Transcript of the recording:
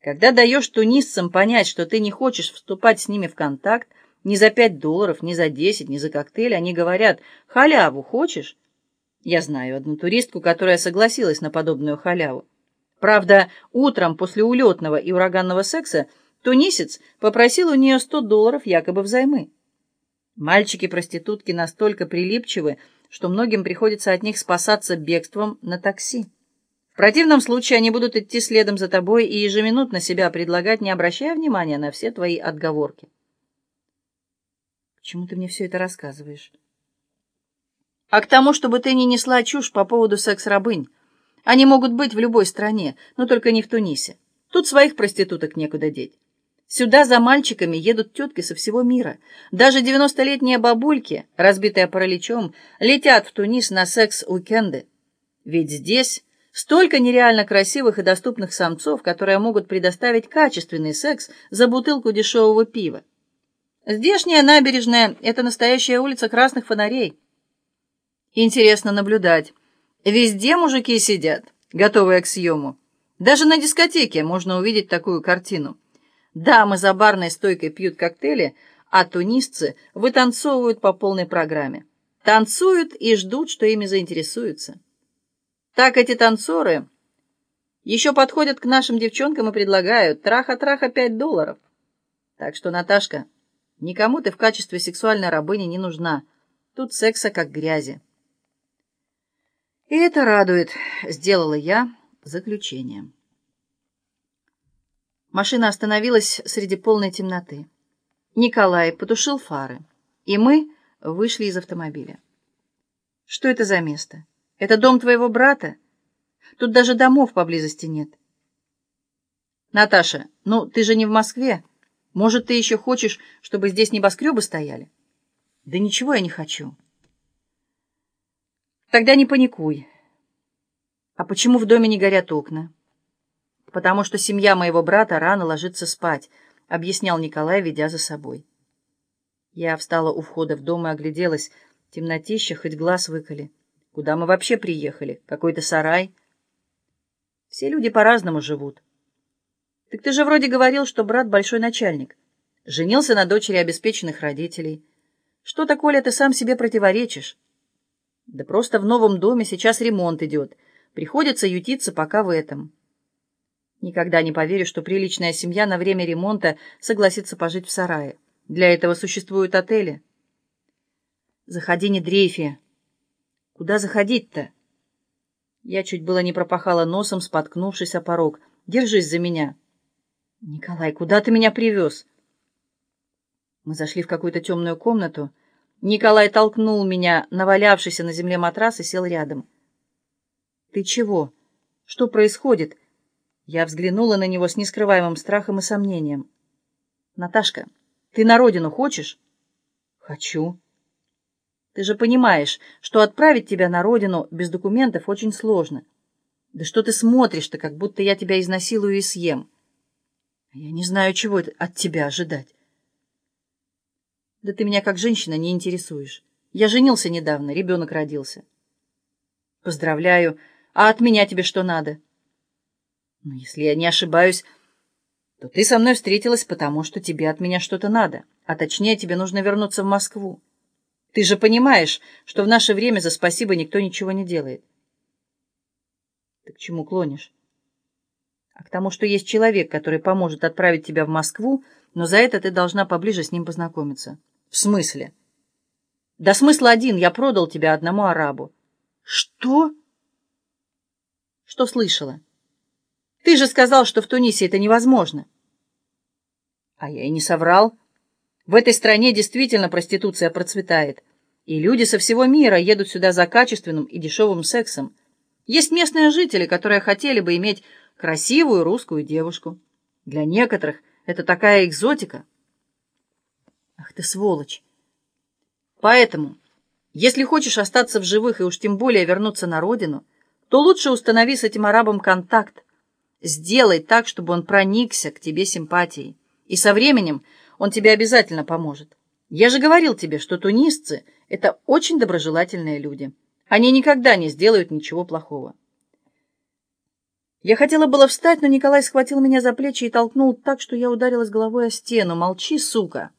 Когда даешь тунисцам понять, что ты не хочешь вступать с ними в контакт, ни за пять долларов, ни за десять, ни за коктейль, они говорят «халяву хочешь?» Я знаю одну туристку, которая согласилась на подобную халяву. Правда, утром после улетного и ураганного секса тунисец попросил у нее сто долларов якобы взаймы. Мальчики-проститутки настолько прилипчивы, что многим приходится от них спасаться бегством на такси. Противном случае они будут идти следом за тобой и ежеминутно себя предлагать, не обращая внимания на все твои отговорки. Почему ты мне все это рассказываешь? А к тому, чтобы ты не несла чушь по поводу секс-рабынь. Они могут быть в любой стране, но только не в Тунисе. Тут своих проституток некуда деть. Сюда за мальчиками едут тетки со всего мира. Даже девяностолетние бабульки, разбитые параличом, летят в Тунис на секс-уикенды. Ведь здесь столько нереально красивых и доступных самцов, которые могут предоставить качественный секс за бутылку дешевого пива. Здешняя набережная — это настоящая улица красных фонарей. Интересно наблюдать. Везде мужики сидят, готовые к съему. Даже на дискотеке можно увидеть такую картину. Дамы за барной стойкой пьют коктейли, а тунисцы вытанцовывают по полной программе. Танцуют и ждут, что ими заинтересуются. Так эти танцоры еще подходят к нашим девчонкам и предлагают траха-траха пять долларов. Так что, Наташка, никому ты в качестве сексуальной рабыни не нужна. Тут секса как грязи. И это радует, сделала я заключение. Машина остановилась среди полной темноты. Николай потушил фары, и мы вышли из автомобиля. Что это за место? Это дом твоего брата? Тут даже домов поблизости нет. Наташа, ну ты же не в Москве. Может, ты еще хочешь, чтобы здесь небоскребы стояли? Да ничего я не хочу. Тогда не паникуй. А почему в доме не горят окна? Потому что семья моего брата рано ложится спать, объяснял Николай, ведя за собой. Я встала у входа в дом и огляделась. Темнотища, хоть глаз выколи. Куда мы вообще приехали? Какой-то сарай? Все люди по-разному живут. Так ты же вроде говорил, что брат большой начальник. Женился на дочери обеспеченных родителей. Что-то, Коля, ты сам себе противоречишь. Да просто в новом доме сейчас ремонт идет. Приходится ютиться пока в этом. Никогда не поверю, что приличная семья на время ремонта согласится пожить в сарае. Для этого существуют отели. Заходи, не дрейфи. Куда заходить-то? Я чуть было не пропахала носом, споткнувшись о порог. Держись за меня. Николай, куда ты меня привез? Мы зашли в какую-то темную комнату. Николай толкнул меня, навалявшийся на земле матрас, и сел рядом. «Ты чего? Что происходит?» Я взглянула на него с нескрываемым страхом и сомнением. «Наташка, ты на родину хочешь?» «Хочу». «Ты же понимаешь, что отправить тебя на родину без документов очень сложно. Да что ты смотришь-то, как будто я тебя изнасилую и съем?» «Я не знаю, чего от тебя ожидать». Да ты меня как женщина не интересуешь. Я женился недавно, ребенок родился. Поздравляю. А от меня тебе что надо? Ну, если я не ошибаюсь, то ты со мной встретилась, потому что тебе от меня что-то надо. А точнее, тебе нужно вернуться в Москву. Ты же понимаешь, что в наше время за спасибо никто ничего не делает. Ты к чему клонишь? А к тому, что есть человек, который поможет отправить тебя в Москву, но за это ты должна поближе с ним познакомиться. «В смысле?» «Да смысл один. Я продал тебя одному арабу». «Что?» «Что слышала?» «Ты же сказал, что в Тунисе это невозможно». «А я и не соврал. В этой стране действительно проституция процветает, и люди со всего мира едут сюда за качественным и дешевым сексом. Есть местные жители, которые хотели бы иметь красивую русскую девушку. Для некоторых это такая экзотика». Ах ты сволочь! Поэтому, если хочешь остаться в живых и уж тем более вернуться на родину, то лучше установи с этим арабом контакт. Сделай так, чтобы он проникся к тебе симпатией. И со временем он тебе обязательно поможет. Я же говорил тебе, что тунисцы — это очень доброжелательные люди. Они никогда не сделают ничего плохого. Я хотела было встать, но Николай схватил меня за плечи и толкнул так, что я ударилась головой о стену. «Молчи, сука!»